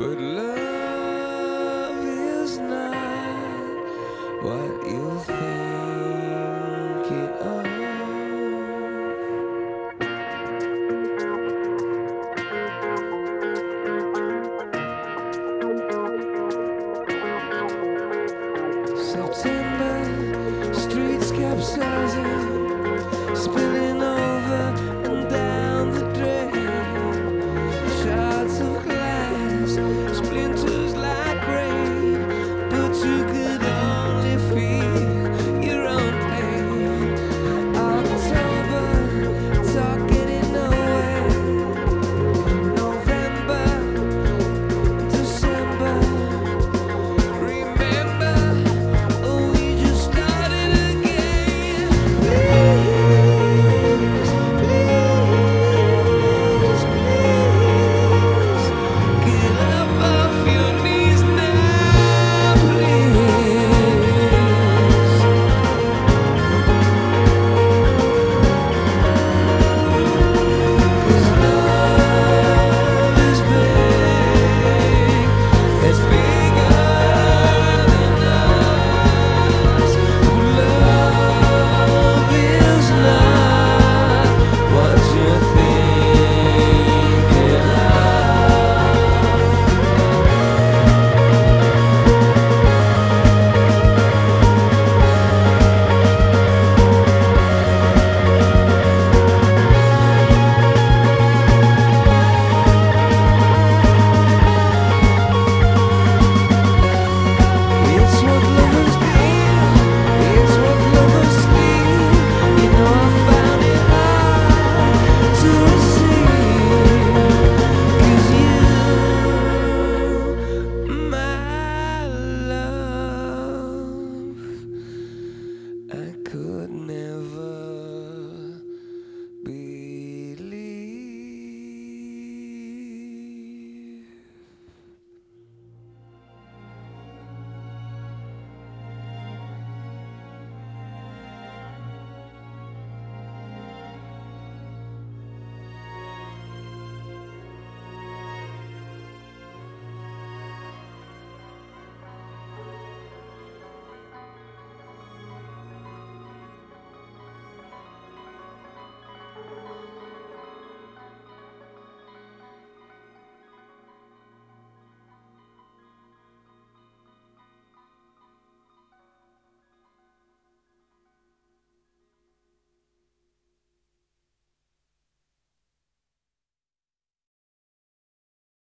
But love is not what you think it of. September streets capsizing. could